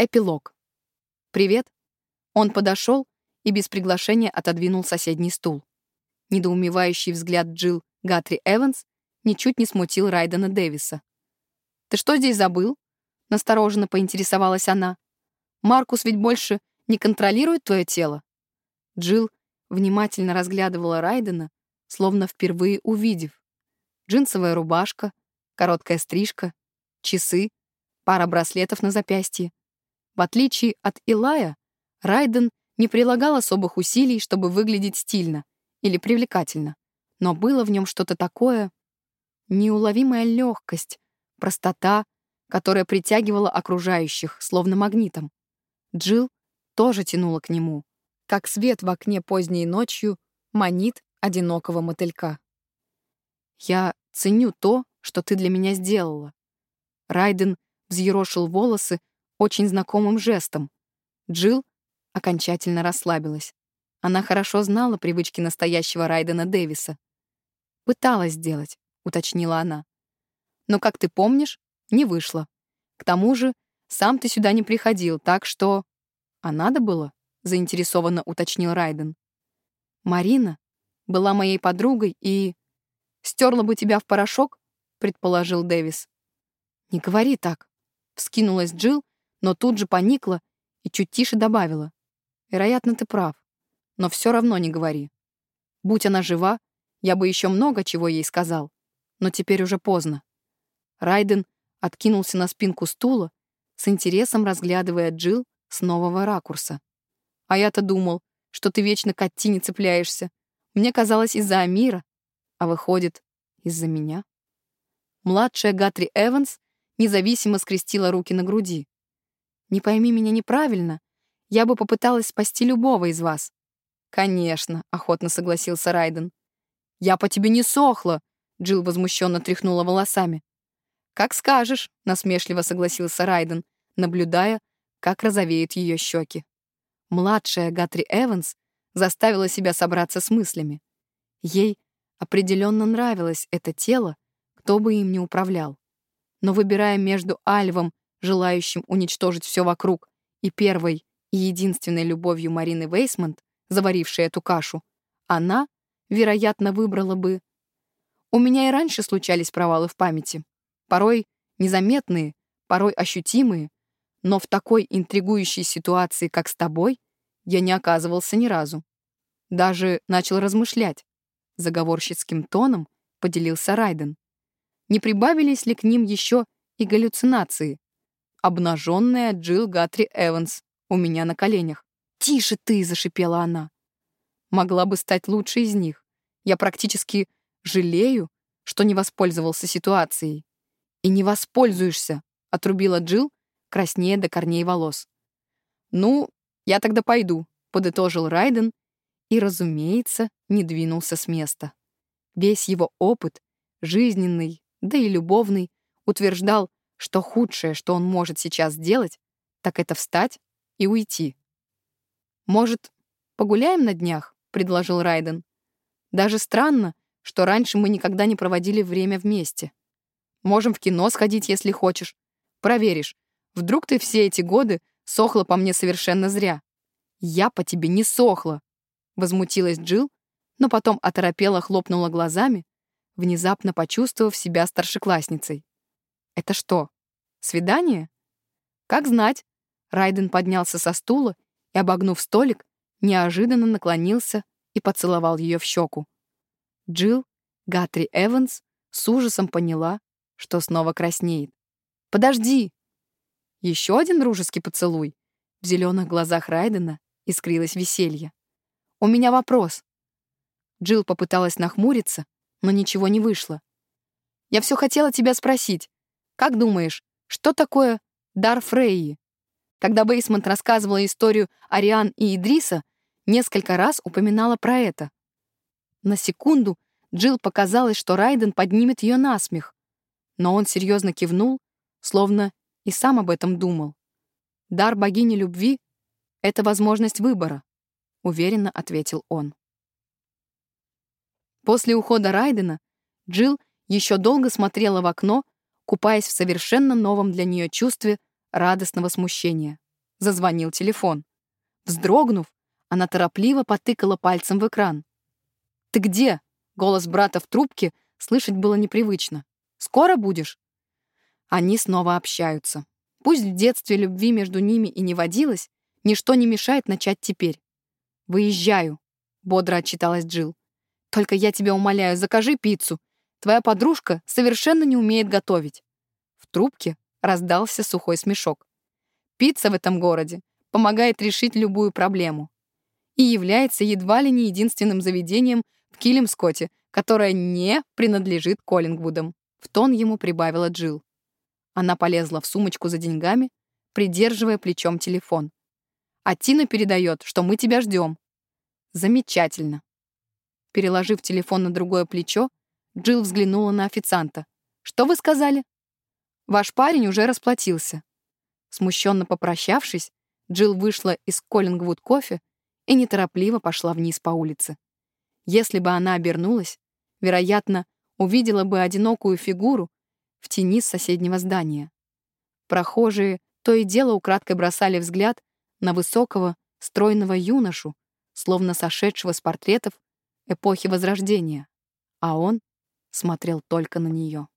Эпилог. «Привет». Он подошел и без приглашения отодвинул соседний стул. Недоумевающий взгляд Джилл Гатри Эванс ничуть не смутил Райдена Дэвиса. «Ты что здесь забыл?» — настороженно поинтересовалась она. «Маркус ведь больше не контролирует твое тело?» Джилл внимательно разглядывала Райдена, словно впервые увидев. Джинсовая рубашка, короткая стрижка, часы, пара браслетов на запястье. В отличие от Илая, Райден не прилагал особых усилий, чтобы выглядеть стильно или привлекательно, но было в нем что-то такое, неуловимая легкость, простота, которая притягивала окружающих, словно магнитом. Джилл тоже тянула к нему, как свет в окне поздней ночью манит одинокого мотылька. «Я ценю то, что ты для меня сделала». Райден взъерошил волосы очень знакомым жестом. Джилл окончательно расслабилась. Она хорошо знала привычки настоящего Райдена Дэвиса. «Пыталась сделать», — уточнила она. «Но, как ты помнишь, не вышло. К тому же, сам ты сюда не приходил, так что...» «А надо было?» — заинтересованно уточнил Райден. «Марина была моей подругой и...» «Стерла бы тебя в порошок?» — предположил Дэвис. «Не говори так», — вскинулась Джилл, но тут же поникла и чуть тише добавила. «Вероятно, ты прав, но все равно не говори. Будь она жива, я бы еще много чего ей сказал, но теперь уже поздно». Райден откинулся на спинку стула, с интересом разглядывая Джилл с нового ракурса. «А я-то думал, что ты вечно к Аттине цепляешься. Мне казалось, из-за Амира, а выходит, из-за меня». Младшая Гатри Эванс независимо скрестила руки на груди. «Не пойми меня неправильно, я бы попыталась спасти любого из вас». «Конечно», — охотно согласился Райден. «Я по тебе не сохла», — Джилл возмущенно тряхнула волосами. «Как скажешь», — насмешливо согласился Райден, наблюдая, как розовеют ее щеки. Младшая Гатри Эванс заставила себя собраться с мыслями. Ей определенно нравилось это тело, кто бы им ни управлял. Но выбирая между Альвом, желающим уничтожить все вокруг, и первой и единственной любовью Марины Вейсмонт, заварившей эту кашу, она, вероятно, выбрала бы... У меня и раньше случались провалы в памяти. Порой незаметные, порой ощутимые, но в такой интригующей ситуации, как с тобой, я не оказывался ни разу. Даже начал размышлять. Заговорщицким тоном поделился Райден. Не прибавились ли к ним еще и галлюцинации? Обнаженная Джилл Гатри Эванс у меня на коленях. «Тише ты!» — зашипела она. Могла бы стать лучшей из них. Я практически жалею, что не воспользовался ситуацией. «И не воспользуешься», — отрубила Джилл, краснея до корней волос. «Ну, я тогда пойду», — подытожил Райден и, разумеется, не двинулся с места. Весь его опыт, жизненный, да и любовный, утверждал, что худшее, что он может сейчас сделать, так это встать и уйти. «Может, погуляем на днях?» — предложил Райден. «Даже странно, что раньше мы никогда не проводили время вместе. Можем в кино сходить, если хочешь. Проверишь. Вдруг ты все эти годы сохла по мне совершенно зря. Я по тебе не сохла. Возмутилась Джилл, но потом оторопела хлопнула глазами, внезапно почувствовав себя старшеклассницей. Это что, свидание? Как знать. Райден поднялся со стула и, обогнув столик, неожиданно наклонился и поцеловал ее в щеку. Джилл, Гатри Эванс, с ужасом поняла, что снова краснеет. «Подожди!» Еще один дружеский поцелуй. В зеленых глазах Райдена искрилось веселье. «У меня вопрос». Джилл попыталась нахмуриться, но ничего не вышло. «Я все хотела тебя спросить. Как думаешь, что такое дар Фрейи?» Когда Бейсмонт рассказывала историю Ариан и Идриса, несколько раз упоминала про это. На секунду Джилл показалось, что Райден поднимет ее на смех, но он серьезно кивнул, словно и сам об этом думал. «Дар богини любви — это возможность выбора», — уверенно ответил он. После ухода Райдена Джилл еще долго смотрела в окно, купаясь в совершенно новом для нее чувстве радостного смущения. зазвонил телефон. Вздрогнув, она торопливо потыкала пальцем в экран. «Ты где?» — голос брата в трубке слышать было непривычно. «Скоро будешь?» Они снова общаются. Пусть в детстве любви между ними и не водилось, ничто не мешает начать теперь. «Выезжаю», — бодро отчиталась Джилл. «Только я тебя умоляю, закажи пиццу. Твоя подружка совершенно не умеет готовить». В трубке раздался сухой смешок. Пицца в этом городе помогает решить любую проблему и является едва ли не единственным заведением в Килимскоте, которое не принадлежит Коллингвудам. В тон ему прибавила Джилл. Она полезла в сумочку за деньгами, придерживая плечом телефон. «А Тина передает, что мы тебя ждем». «Замечательно». Переложив телефон на другое плечо, Джилл взглянула на официанта. «Что вы сказали?» «Ваш парень уже расплатился». Смущенно попрощавшись, Джилл вышла из Коллингвуд кофе и неторопливо пошла вниз по улице. Если бы она обернулась, вероятно, увидела бы одинокую фигуру в тени соседнего здания. Прохожие то и дело украдкой бросали взгляд на высокого, стройного юношу, словно сошедшего с портретов эпохи Возрождения, а он смотрел только на нее.